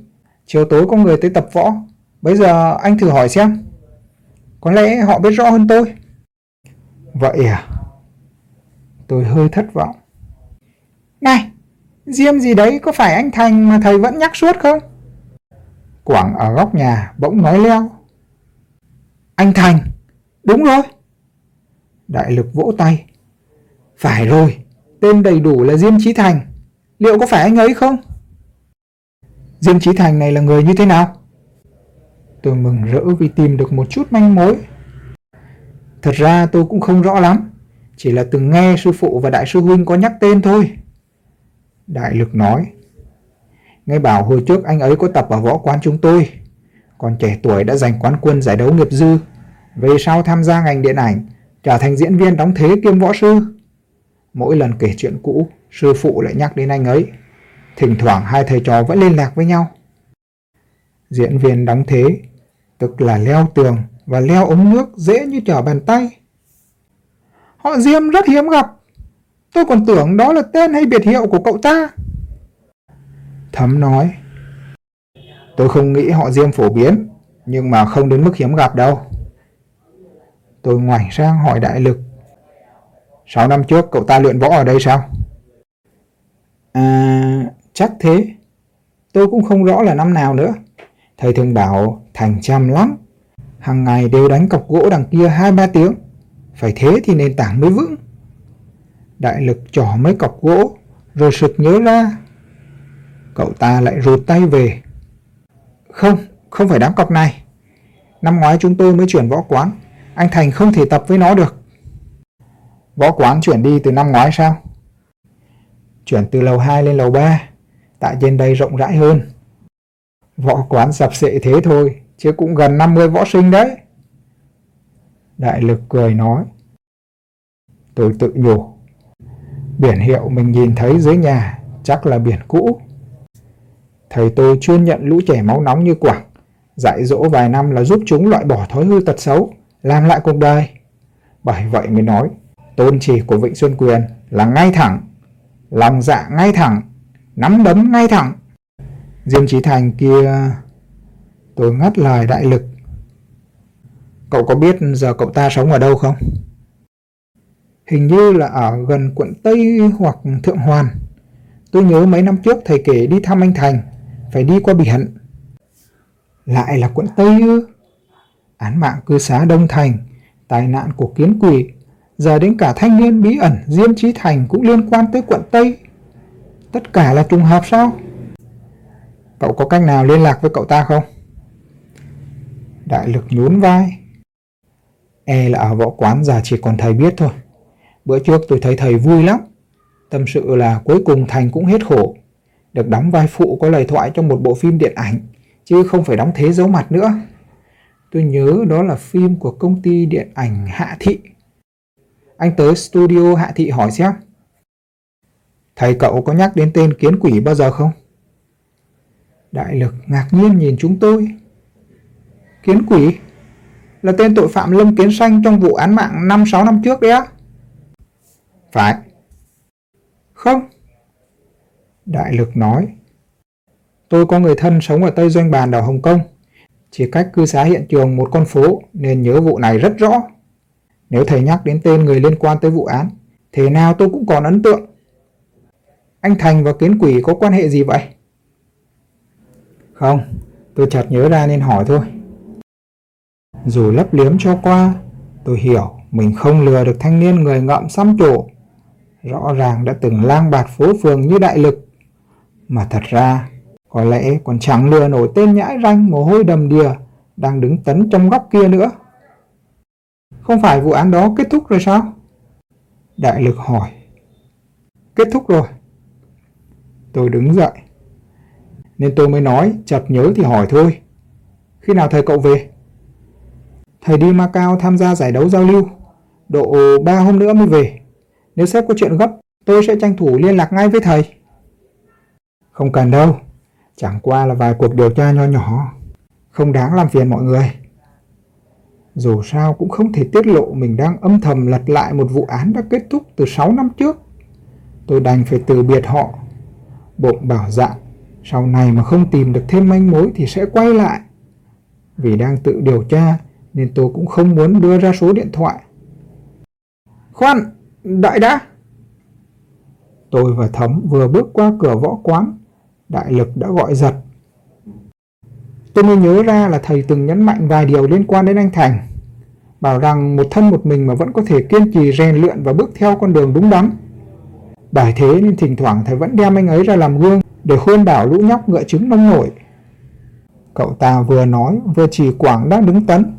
Chiều tối có người tới tập võ. Bây giờ anh thử hỏi xem. Có lẽ họ biết rõ hơn tôi. Vậy à? Tôi hơi thất vọng. Này, Diêm gì đấy có phải anh Thành mà thầy vẫn nhắc suốt không? Quảng ở góc nhà bỗng nói leo. Anh Thành, đúng rồi. Đại lực vỗ tay. Phải rồi, tên đầy đủ là Diêm Chí Thành. Liệu có phải anh ấy không? Diêm Chí Thành này là người như thế nào? Tôi mừng rỡ vì tìm được một chút manh mối. Thật ra tôi cũng không rõ lắm, chỉ là từng nghe sư phụ và đại sư huynh có nhắc tên thôi. Đại lực nói, nghe bảo hồi trước anh ấy có tập ở võ quán chúng tôi, còn trẻ tuổi đã giành quán quân giải đấu nghiệp dư, về sau tham gia ngành điện ảnh, trở thành diễn viên đóng thế kiêm võ sư. Mỗi lần kể chuyện cũ, sư phụ lại nhắc đến anh ấy. Thỉnh thoảng hai thầy trò vẫn liên lạc với nhau. Diễn viên đóng thế, tức là leo tường và leo ống nước dễ như trở bàn tay. Họ Diêm rất hiếm gặp. Tôi còn tưởng đó là tên hay biệt hiệu của cậu ta. Thấm nói, tôi không nghĩ họ Diêm phổ biến, nhưng mà không đến mức hiếm gặp đâu. Tôi ngoảnh sang hỏi đại lực. Sáu năm trước cậu ta luyện võ ở đây sao? À, chắc thế. Tôi cũng không rõ là năm nào nữa. Thầy thường bảo Thành chăm lắm. Hàng ngày đều đánh cọc gỗ đằng kia 2-3 tiếng. Phải thế thì nền tảng mới vững. Đại lực trỏ mấy cọc gỗ rồi sực nhớ ra. Cậu ta lại rụt tay về. Không, không phải đám cọc này. Năm ngoái chúng tôi mới chuyển võ quán. Anh Thành không thể tập với nó được. Võ quán chuyển đi từ năm ngoái sao? Chuyển từ lầu 2 lên lầu 3. Tại trên đây rộng rãi hơn. Võ quán sập sệ thế thôi, chứ cũng gần 50 võ sinh đấy. Đại lực cười nói. Tôi tự nhủ. Biển hiệu mình nhìn thấy dưới nhà chắc là biển cũ. Thầy tôi chuyên nhận lũ trẻ máu nóng như Quảng. Dạy dỗ vài năm là giúp chúng loại bỏ thói hư tật xấu, làm lại cuộc đời. Bởi vậy mới nói, tôn chỉ của Vịnh Xuân Quyền là ngay thẳng, lòng dạ ngay thẳng, nắm đấm ngay thẳng. Diêm Chí Thành kia... Tôi ngắt lời đại lực. Cậu có biết giờ cậu ta sống ở đâu không? Hình như là ở gần quận Tây hoặc Thượng Hoàn. Tôi nhớ mấy năm trước thầy kể đi thăm anh Thành, phải đi qua biển. Lại là quận Tây ư? Án mạng cư xá Đông Thành, tai nạn của kiến quỷ, giờ đến cả thanh niên bí ẩn Diêm Trí Thành cũng liên quan tới quận Tây. Tất cả là trùng hợp sao? Cậu có cách nào liên lạc với cậu ta không? Đại lực nhún vai. E là ở võ quán giờ chỉ còn thầy biết thôi. Bữa trước tôi thấy thầy vui lắm. Tâm sự là cuối cùng Thành cũng hết khổ. Được đóng vai phụ có lời thoại trong một bộ phim điện ảnh, chứ không phải đóng thế giấu mặt nữa. Tôi nhớ đó là phim của công ty điện ảnh Hạ Thị. Anh tới studio Hạ Thị hỏi xem. Thầy cậu có nhắc đến tên kiến quỷ bao giờ không? Đại lực ngạc nhiên nhìn chúng tôi. Kiến quỷ? Là tên tội phạm Lâm Kiến Xanh trong vụ án mạng 5-6 năm trước đấy á? Phải. Không. Đại lực nói. Tôi có người thân sống ở Tây Doanh Bàn đảo Hồng Kông. Chỉ cách cư xá hiện trường một con phố nên nhớ vụ này rất rõ. Nếu thầy nhắc đến tên người liên quan tới vụ án, thế nào tôi cũng còn ấn tượng. Anh Thành và Kiến Quỷ có quan hệ gì vậy? Không, tôi chợt nhớ ra nên hỏi thôi. Dù lấp liếm cho qua, tôi hiểu mình không lừa được thanh niên người ngậm xăm trổ. Rõ ràng đã từng lang bạt phố phường như đại lực. Mà thật ra, có lẽ còn chẳng lừa nổi tên nhãi ranh mồ hôi đầm đìa đang đứng tấn trong góc kia nữa. Không phải vụ án đó kết thúc rồi sao? Đại lực hỏi. Kết thúc rồi. Tôi đứng dậy. Nên tôi mới nói, chợt nhớ thì hỏi thôi. Khi nào thầy cậu về? Thầy đi Macau tham gia giải đấu giao lưu. Độ 3 hôm nữa mới về. Nếu sếp có chuyện gấp, tôi sẽ tranh thủ liên lạc ngay với thầy. Không cần đâu. Chẳng qua là vài cuộc điều tra nho nhỏ. Không đáng làm phiền mọi người. Dù sao cũng không thể tiết lộ mình đang âm thầm lật lại một vụ án đã kết thúc từ 6 năm trước. Tôi đành phải từ biệt họ. Bụng bảo dạ, sau này mà không tìm được thêm manh mối thì sẽ quay lại. Vì đang tự điều tra nên tôi cũng không muốn đưa ra số điện thoại. Khoan, đợi đã! Tôi và Thấm vừa bước qua cửa võ quán, đại lực đã gọi giật. Tôi mới nhớ ra là thầy từng nhấn mạnh vài điều liên quan đến anh Thành. Bảo rằng một thân một mình mà vẫn có thể kiên trì rèn luyện và bước theo con đường đúng đắn. Bởi thế nên thỉnh thoảng thầy vẫn đem anh ấy ra làm gương để khuyên bảo lũ nhóc ngựa trứng nông nổi. Cậu ta vừa nói vừa chỉ Quảng đang đứng tấn.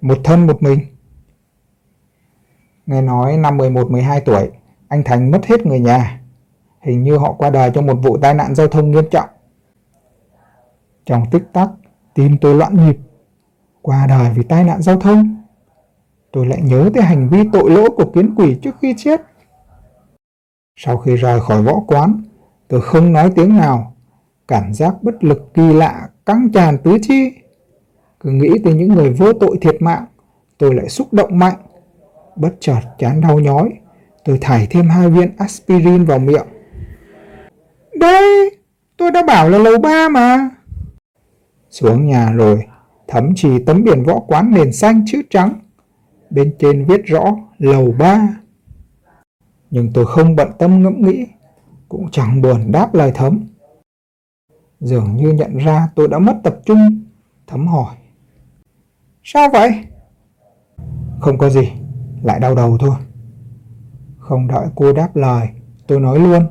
Một thân một mình. Nghe nói năm 11-12 tuổi, anh Thành mất hết người nhà. Hình như họ qua đời trong một vụ tai nạn giao thông nghiêm trọng. Trong tích tắc, tim tôi loạn nhịp. Qua đời vì tai nạn giao thông. Tôi lại nhớ tới hành vi tội lỗi của kiến quỷ trước khi chết. Sau khi rời khỏi võ quán, tôi không nói tiếng nào. Cảm giác bất lực kỳ lạ căng tràn tứ chi. Cứ nghĩ tới những người vô tội thiệt mạng, tôi lại xúc động mạnh. Bất chợt chán đau nhói, tôi thải thêm hai viên aspirin vào miệng. Đây, tôi đã bảo là lầu ba mà. Xuống nhà rồi, thấm chỉ tấm biển võ quán nền xanh chữ trắng. Bên trên viết rõ lầu ba. Nhưng tôi không bận tâm ngẫm nghĩ, cũng chẳng buồn đáp lời thấm. Dường như nhận ra tôi đã mất tập trung, thấm hỏi. Sao vậy? Không có gì, lại đau đầu thôi. Không đợi cô đáp lời, tôi nói luôn.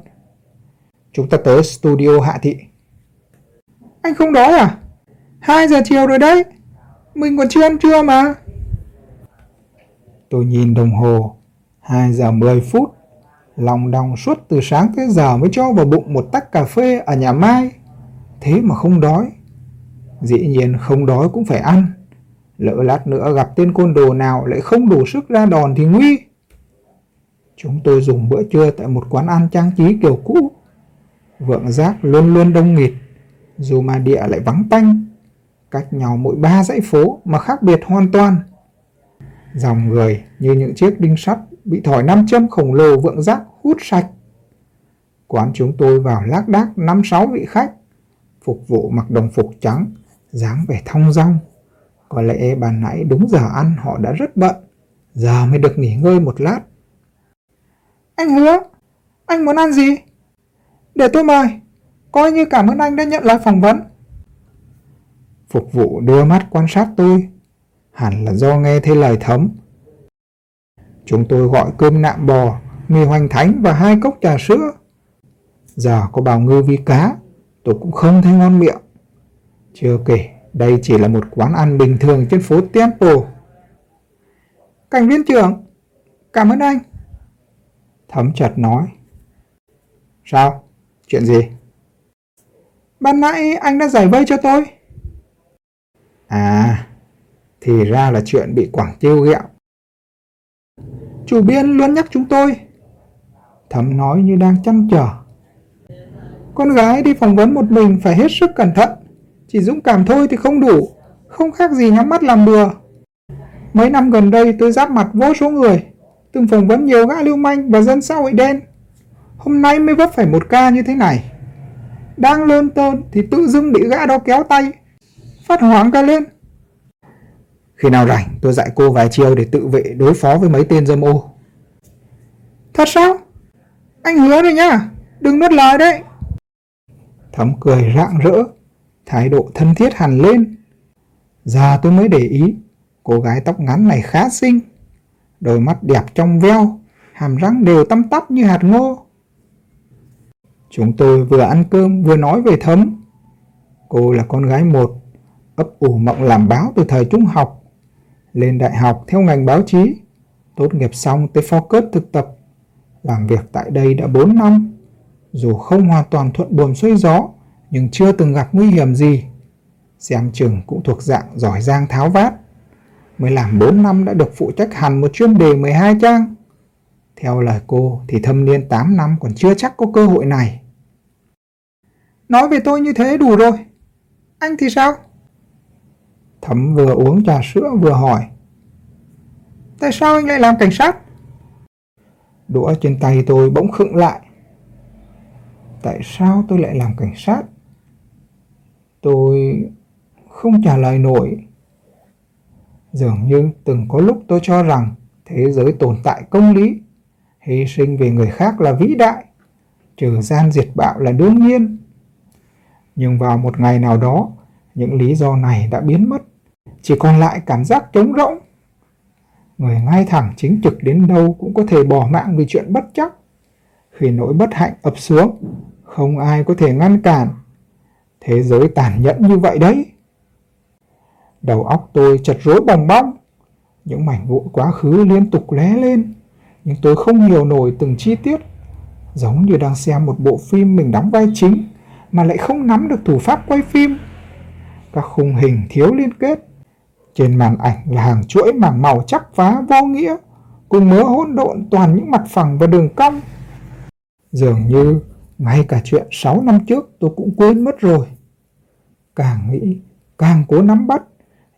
Chúng ta tới studio Hạ Thị. Anh không đói à? 2 giờ chiều rồi đấy. Mình còn chưa ăn trưa mà. Tôi nhìn đồng hồ. 2 giờ 10 phút. Lòng đong suốt từ sáng tới giờ mới cho vào bụng một tách cà phê ở nhà Mai. Thế mà không đói. Dĩ nhiên không đói cũng phải ăn. Lỡ lát nữa gặp tên côn đồ nào lại không đủ sức ra đòn thì nguy. Chúng tôi dùng bữa trưa tại một quán ăn trang trí kiểu cũ. Vượng giác luôn luôn đông nghịt, dù mà địa lại vắng tanh cách nhau mỗi ba dãy phố mà khác biệt hoàn toàn. Dòng người như những chiếc đinh sắt bị thỏi nam châm khổng lồ vượng giác hút sạch. Quán chúng tôi vào lác đác năm sáu vị khách, phục vụ mặc đồng phục trắng, dáng vẻ thong dong. Có lẽ bàn nãy đúng giờ ăn họ đã rất bận, giờ mới được nghỉ ngơi một lát. Anh hứa, anh muốn ăn gì? Để tôi mời. Coi như cảm ơn anh đã nhận lời phỏng vấn. Phục vụ đưa mắt quan sát tôi. Hẳn là do nghe thấy lời thấm. Chúng tôi gọi cơm nạm bò, mì hoành thánh và hai cốc trà sữa. Giờ có bào ngư vi cá, tôi cũng không thấy ngon miệng. Chưa kể, đây chỉ là một quán ăn bình thường trên phố Temple. Cảnh viên trưởng, cảm ơn anh. Thấm chợt nói. Sao? Chuyện gì? Ban nãy anh đã giải vây cho tôi. À, thì ra là chuyện bị Quảng trêu ghẹo. Chủ biên luôn nhắc chúng tôi. Thấm nói như đang chăn trở. Con gái đi phỏng vấn một mình phải hết sức cẩn thận. Chỉ dũng cảm thôi thì không đủ, không khác gì nhắm mắt làm bừa. Mấy năm gần đây tôi giáp mặt vô số người, từng phỏng vấn nhiều gã lưu manh và dân xã hội đen. Hôm nay mới vấp phải một ca như thế này. Đang lơn tơn thì tự dưng bị gã đó kéo tay, phát hoảng cả lên. Khi nào rảnh tôi dạy cô vài chiêu để tự vệ đối phó với mấy tên dâm ô. Thật sao? Anh hứa rồi nhá, đừng nuốt lời đấy. thắm cười rạng rỡ, thái độ thân thiết hẳn lên. Giờ tôi mới để ý, cô gái tóc ngắn này khá xinh. Đôi mắt đẹp trong veo, hàm răng đều tăm tắp như hạt ngô. Chúng tôi vừa ăn cơm vừa nói về Thấm. Cô là con gái một, ấp ủ mộng làm báo từ thời trung học. Lên đại học theo ngành báo chí, tốt nghiệp xong tới Focus thực tập. Làm việc tại đây đã 4 năm. Dù không hoàn toàn thuận buồm xuôi gió, nhưng chưa từng gặp nguy hiểm gì. Xem chừng cũng thuộc dạng giỏi giang tháo vát. Mới làm 4 năm đã được phụ trách hẳn một chuyên đề 12 trang. Theo lời cô thì thâm niên 8 năm còn chưa chắc có cơ hội này. Nói về tôi như thế đủ rồi. Anh thì sao? Thấm vừa uống trà sữa vừa hỏi. Tại sao anh lại làm cảnh sát? Đũa trên tay tôi bỗng khựng lại. Tại sao tôi lại làm cảnh sát? Tôi không trả lời nổi. Dường như từng có lúc tôi cho rằng thế giới tồn tại công lý, hy sinh vì người khác là vĩ đại, trừ gian diệt bạo là đương nhiên. Nhưng vào một ngày nào đó, những lý do này đã biến mất, chỉ còn lại cảm giác trống rỗng. Người ngay thẳng chính trực đến đâu cũng có thể bỏ mạng vì chuyện bất chắc. Khi nỗi bất hạnh ập xuống, không ai có thể ngăn cản. Thế giới tàn nhẫn như vậy đấy. Đầu óc tôi chật rối bồng bong. Những mảnh vụn quá khứ liên tục lé lên. Nhưng tôi không hiểu nổi từng chi tiết. Giống như đang xem một bộ phim mình đóng vai chính mà lại không nắm được thủ pháp quay phim. Các khung hình thiếu liên kết. Trên màn ảnh là hàng chuỗi mảng màu chắc phá vô nghĩa, cùng mớ hỗn độn toàn những mặt phẳng và đường cong. Dường như ngay cả chuyện 6 năm trước tôi cũng quên mất rồi. Càng nghĩ, càng cố nắm bắt,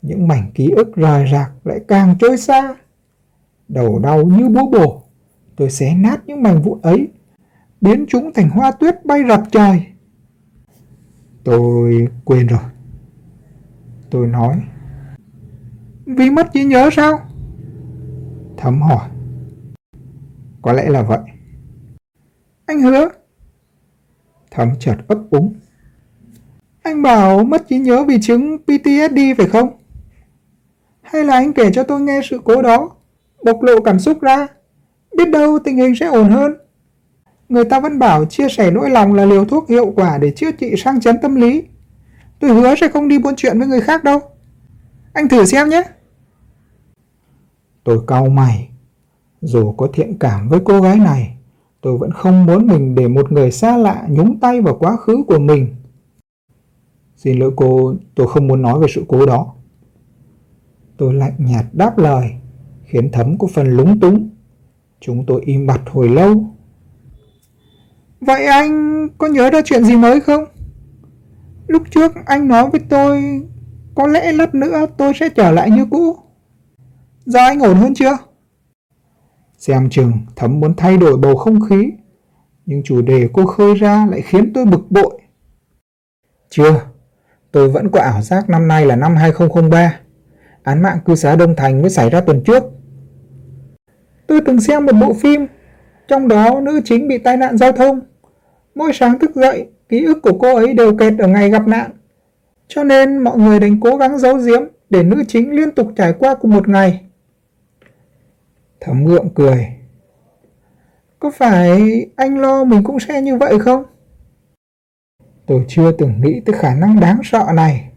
những mảnh ký ức rời rạc lại càng trôi xa. Đầu đau như búa bổ, tôi xé nát những mảnh vụn ấy, biến chúng thành hoa tuyết bay rập trời. Tôi quên rồi. Tôi nói. Vì mất trí nhớ sao? Thấm hỏi. Có lẽ là vậy. Anh hứa. Thấm chợt ấp úng. Anh bảo mất trí nhớ vì chứng PTSD phải không? Hay là anh kể cho tôi nghe sự cố đó, bộc lộ cảm xúc ra, biết đâu tình hình sẽ ổn hơn. Người ta vẫn bảo chia sẻ nỗi lòng là liều thuốc hiệu quả để chữa trị sang chấn tâm lý. Tôi hứa sẽ không đi buôn chuyện với người khác đâu. Anh thử xem nhé. Tôi cau mày. Dù có thiện cảm với cô gái này, tôi vẫn không muốn mình để một người xa lạ nhúng tay vào quá khứ của mình. Xin lỗi cô, tôi không muốn nói về sự cố đó. Tôi lạnh nhạt đáp lời, khiến thấm có phần lúng túng. Chúng tôi im bặt hồi lâu. Vậy anh có nhớ ra chuyện gì mới không? Lúc trước anh nói với tôi có lẽ lát nữa tôi sẽ trở lại như cũ. Giờ anh ổn hơn chưa? Xem chừng thấm muốn thay đổi bầu không khí, nhưng chủ đề cô khơi ra lại khiến tôi bực bội. Chưa, tôi vẫn có ảo giác năm nay là năm 2003. Án mạng cư xá Đông Thành mới xảy ra tuần trước. Tôi từng xem một bộ phim, trong đó nữ chính bị tai nạn giao thông. Mỗi sáng thức dậy, ký ức của cô ấy đều kẹt ở ngày gặp nạn. Cho nên mọi người đành cố gắng giấu giếm để nữ chính liên tục trải qua cùng một ngày. Thẩm ngượng cười. Có phải anh lo mình cũng sẽ như vậy không? Tôi chưa từng nghĩ tới khả năng đáng sợ này.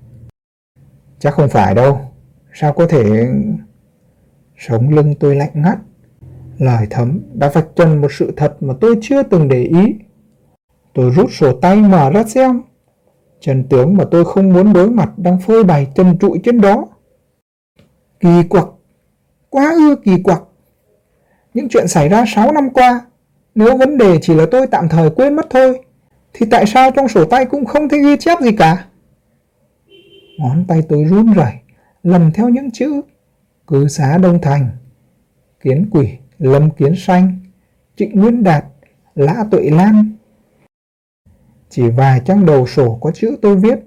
Chắc không phải đâu. Sao có thể... Sống lưng tôi lạnh ngắt. Lời thấm đã vạch trần một sự thật mà tôi chưa từng để ý. Tôi rút sổ tay mở ra xem. Trần tướng mà tôi không muốn đối mặt đang phơi bày trần trụi trên đó. Kỳ quặc. Quá ư kỳ quặc. Những chuyện xảy ra 6 năm qua, nếu vấn đề chỉ là tôi tạm thời quên mất thôi, thì tại sao trong sổ tay cũng không thấy ghi chép gì cả? Ngón tay tôi run rẩy, lầm theo những chữ Cứ xá Đông Thành, kiến quỷ, lâm kiến xanh, trịnh nguyên đạt, lã tuệ lan. Chỉ vài trang đầu sổ có chữ tôi viết,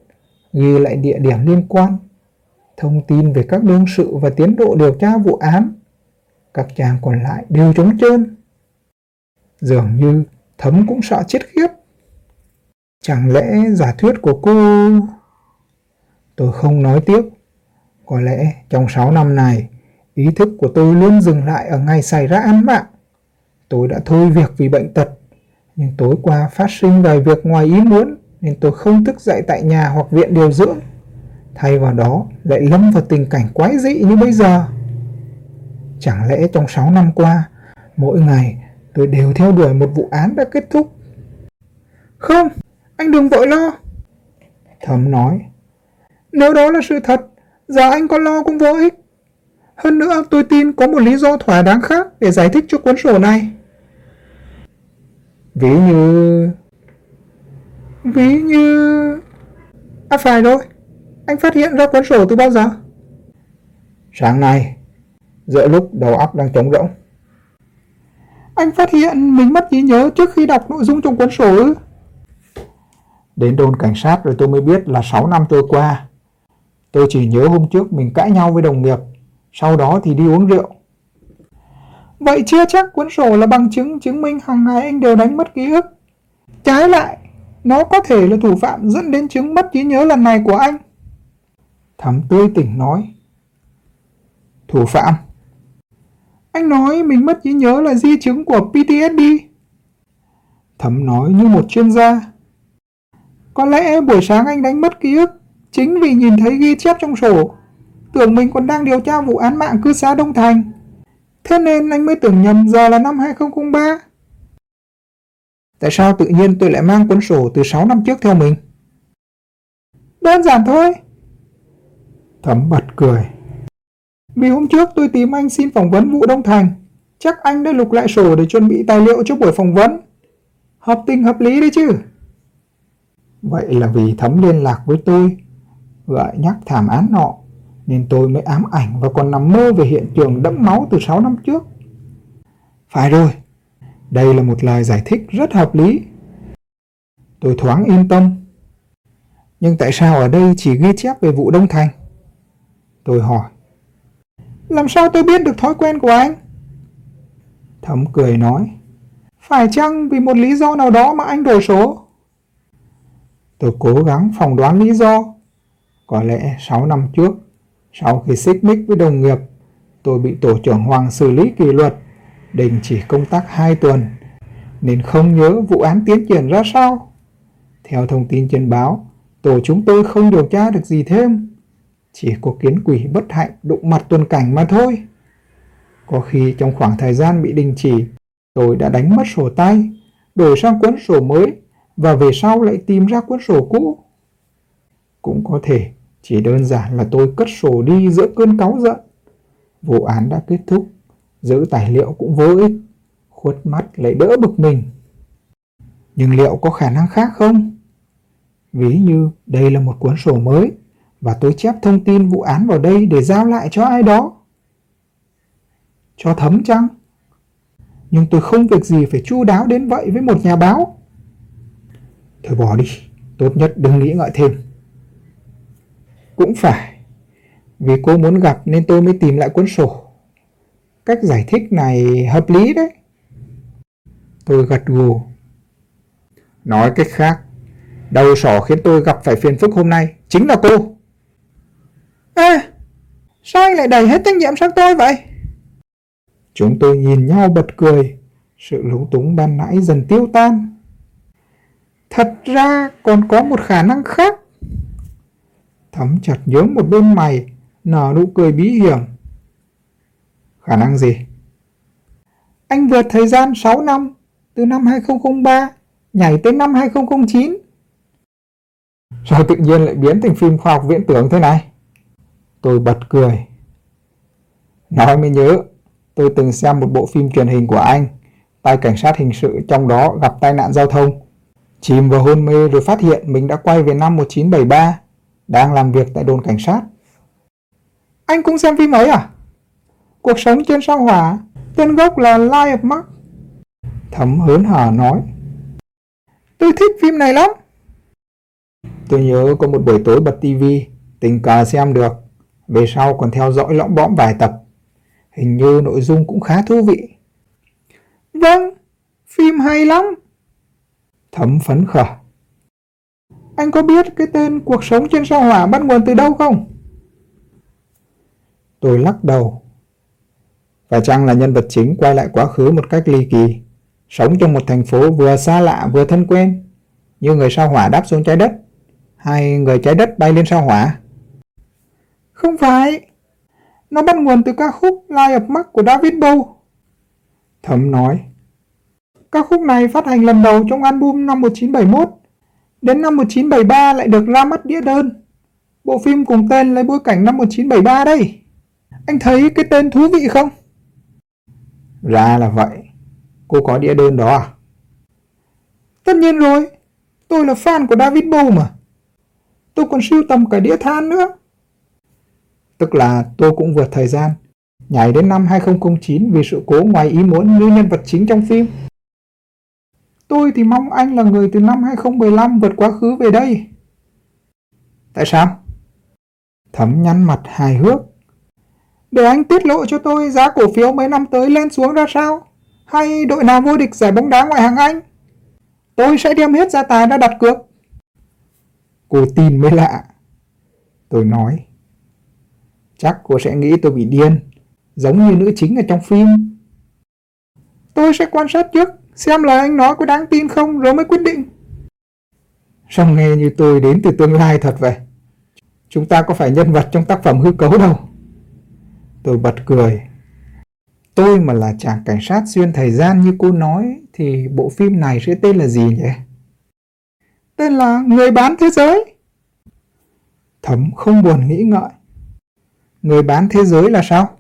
ghi lại địa điểm liên quan, thông tin về các đương sự và tiến độ điều tra vụ án. Các trang còn lại đều trống trơn. Dường như thấm cũng sợ chết khiếp. Chẳng lẽ giả thuyết của cô... Tôi không nói tiếp. Có lẽ trong 6 năm này, ý thức của tôi luôn dừng lại ở ngày xảy ra án mạng. Tôi đã thôi việc vì bệnh tật, nhưng tối qua phát sinh vài việc ngoài ý muốn nên tôi không thức dậy tại nhà hoặc viện điều dưỡng. Thay vào đó lại lâm vào tình cảnh quái dị như bây giờ. Chẳng lẽ trong 6 năm qua, mỗi ngày tôi đều theo đuổi một vụ án đã kết thúc? Không, anh đừng vội lo. Thấm nói, nếu đó là sự thật, giờ anh có lo cũng vô ích. Hơn nữa tôi tin có một lý do thỏa đáng khác để giải thích cho cuốn sổ này. Ví như... Ví như... À phải rồi, anh phát hiện ra cuốn sổ từ bao giờ? Sáng nay, giữa lúc đầu óc đang trống rỗng. Anh phát hiện mình mất trí nhớ trước khi đọc nội dung trong cuốn sổ ư? Đến đồn cảnh sát rồi tôi mới biết là 6 năm trôi qua. Tôi chỉ nhớ hôm trước mình cãi nhau với đồng nghiệp, sau đó thì đi uống rượu. Vậy chưa chắc cuốn sổ là bằng chứng chứng minh hàng ngày anh đều đánh mất ký ức. Trái lại, nó có thể là thủ phạm dẫn đến chứng mất trí nhớ lần này của anh. Thắm tươi tỉnh nói. Thủ phạm? Anh nói mình mất trí nhớ là di chứng của PTSD. Thắm nói như một chuyên gia. Có lẽ buổi sáng anh đánh mất ký ức chính vì nhìn thấy ghi chép trong sổ. Tưởng mình còn đang điều tra vụ án mạng cư xá Đông Thành. Thế nên anh mới tưởng nhầm giờ là năm 2003. Tại sao tự nhiên tôi lại mang cuốn sổ từ 6 năm trước theo mình? Đơn giản thôi. Thấm bật cười. Vì hôm trước tôi tìm anh xin phỏng vấn vụ Đông Thành. Chắc anh đã lục lại sổ để chuẩn bị tài liệu cho buổi phỏng vấn. Hợp tình hợp lý đấy chứ. Vậy là vì Thấm liên lạc với tôi, gợi nhắc thảm án nọ, nên tôi mới ám ảnh và còn nằm mơ về hiện trường đẫm máu từ 6 năm trước. Phải rồi, đây là một lời giải thích rất hợp lý. Tôi thoáng yên tâm. Nhưng tại sao ở đây chỉ ghi chép về vụ Đông Thành? Tôi hỏi. Làm sao tôi biết được thói quen của anh? Thấm cười nói. Phải chăng vì một lý do nào đó mà anh đổi số? Tôi cố gắng phỏng đoán lý do. Có lẽ 6 năm trước, sau khi xích mích với đồng nghiệp, tôi bị tổ trưởng Hoàng xử lý kỷ luật, đình chỉ công tác 2 tuần, nên không nhớ vụ án tiến triển ra sao. Theo thông tin trên báo, tổ chúng tôi không điều tra được gì thêm. Chỉ có kiến quỷ bất hạnh đụng mặt tuần cảnh mà thôi. Có khi trong khoảng thời gian bị đình chỉ, tôi đã đánh mất sổ tay, đổi sang cuốn sổ mới và về sau lại tìm ra cuốn sổ cũ. Cũng có thể chỉ đơn giản là tôi cất sổ đi giữa cơn cáu giận. Vụ án đã kết thúc, giữ tài liệu cũng vô ích, khuất mắt lại đỡ bực mình. Nhưng liệu có khả năng khác không? Ví như đây là một cuốn sổ mới và tôi chép thông tin vụ án vào đây để giao lại cho ai đó. Cho thấm chăng? Nhưng tôi không việc gì phải chu đáo đến vậy với một nhà báo. Thôi bỏ đi, tốt nhất đừng nghĩ ngợi thêm. Cũng phải, vì cô muốn gặp nên tôi mới tìm lại cuốn sổ. Cách giải thích này hợp lý đấy. Tôi gật gù. Nói cách khác, Đầu sỏ khiến tôi gặp phải phiền phức hôm nay chính là cô. À, sao anh lại đẩy hết trách nhiệm sang tôi vậy? Chúng tôi nhìn nhau bật cười, sự lúng túng ban nãy dần tiêu tan. Thật ra còn có một khả năng khác. Thấm chặt nhớ một bên mày, nở nụ cười bí hiểm. Khả năng gì? Anh vượt thời gian 6 năm, từ năm 2003 nhảy tới năm 2009. Sao tự nhiên lại biến thành phim khoa học viễn tưởng thế này? Tôi bật cười. Nói mới nhớ, tôi từng xem một bộ phim truyền hình của anh, tay cảnh sát hình sự trong đó gặp tai nạn giao thông. Chìm vào hôn mê rồi phát hiện mình đã quay về năm 1973, đang làm việc tại đồn cảnh sát. Anh cũng xem phim ấy à? Cuộc sống trên sao hỏa, tên gốc là Life of Mark. Thấm hớn hở nói. Tôi thích phim này lắm. Tôi nhớ có một buổi tối bật tivi, tình cờ xem được, về sau còn theo dõi lõng bõm vài tập. Hình như nội dung cũng khá thú vị. Vâng, phim hay lắm. Thấm phấn khởi. Anh có biết cái tên cuộc sống trên sao hỏa bắt nguồn từ đâu không? Tôi lắc đầu. Phải chăng là nhân vật chính quay lại quá khứ một cách ly kỳ, sống trong một thành phố vừa xa lạ vừa thân quen, như người sao hỏa đáp xuống trái đất, hay người trái đất bay lên sao hỏa? Không phải, nó bắt nguồn từ ca khúc Lie of Mark của David Bowie. Thấm nói, ca khúc này phát hành lần đầu trong album năm 1971, đến năm 1973 lại được ra mắt đĩa đơn. Bộ phim cùng tên lấy bối cảnh năm 1973 đây. Anh thấy cái tên thú vị không? Ra là vậy. Cô có đĩa đơn đó à? Tất nhiên rồi. Tôi là fan của David Bowie mà. Tôi còn sưu tầm cả đĩa than nữa. Tức là tôi cũng vượt thời gian, nhảy đến năm 2009 vì sự cố ngoài ý muốn như nhân vật chính trong phim. Tôi thì mong anh là người từ năm 2015 vượt quá khứ về đây. Tại sao? Thấm nhăn mặt hài hước. Để anh tiết lộ cho tôi giá cổ phiếu mấy năm tới lên xuống ra sao? Hay đội nào vô địch giải bóng đá ngoại hạng Anh? Tôi sẽ đem hết gia tài ra đặt cược. Cô tin mới lạ. Tôi nói. Chắc cô sẽ nghĩ tôi bị điên, giống như nữ chính ở trong phim. Tôi sẽ quan sát trước, xem lời anh nói có đáng tin không, rồi mới quyết định. Xong nghe như tôi đến từ tương lai thật vậy? Chúng ta có phải nhân vật trong tác phẩm hư cấu đâu. Tôi bật cười. Tôi mà là chàng cảnh sát xuyên thời gian như cô nói, thì bộ phim này sẽ tên là gì nhỉ? Tên là Người bán thế giới. Thấm không buồn nghĩ ngợi. Người bán thế giới là sao?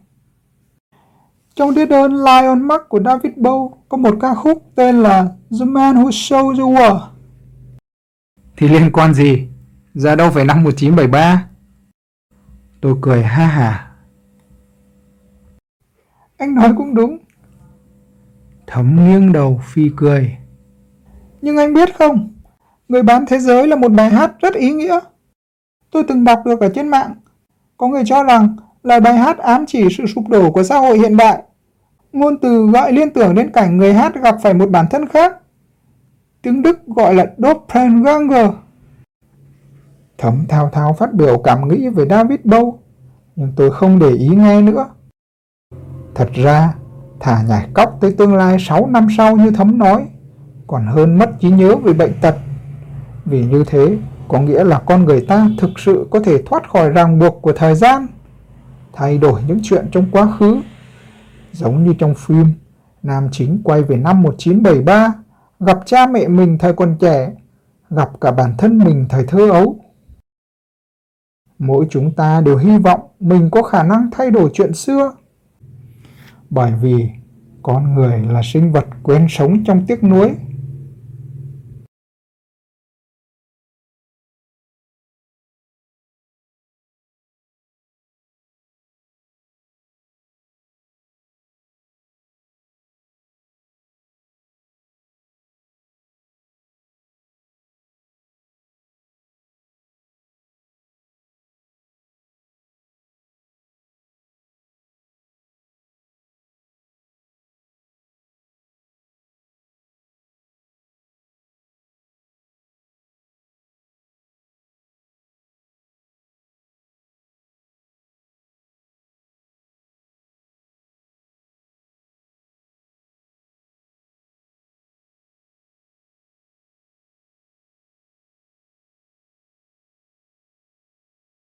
Trong đĩa đơn Lion Mark của David Bowie có một ca khúc tên là The Man Who Sold the World. Thì liên quan gì? Ra đâu phải năm 1973? Tôi cười ha hà. Anh nói cũng đúng. Thấm nghiêng đầu phi cười. Nhưng anh biết không, Người bán thế giới là một bài hát rất ý nghĩa. Tôi từng đọc được ở trên mạng. Có người cho rằng là bài hát ám chỉ sự sụp đổ của xã hội hiện đại. Ngôn từ gọi liên tưởng đến cảnh người hát gặp phải một bản thân khác. Tiếng Đức gọi là Doppelganger. Thấm thao thao phát biểu cảm nghĩ về David Bowie, nhưng tôi không để ý nghe nữa. Thật ra, thả nhảy cóc tới tương lai 6 năm sau như Thấm nói, còn hơn mất trí nhớ về bệnh tật. Vì như thế, có nghĩa là con người ta thực sự có thể thoát khỏi ràng buộc của thời gian, thay đổi những chuyện trong quá khứ. Giống như trong phim, nam chính quay về năm 1973, gặp cha mẹ mình thời còn trẻ, gặp cả bản thân mình thời thơ ấu. Mỗi chúng ta đều hy vọng mình có khả năng thay đổi chuyện xưa. Bởi vì con người là sinh vật quen sống trong tiếc nuối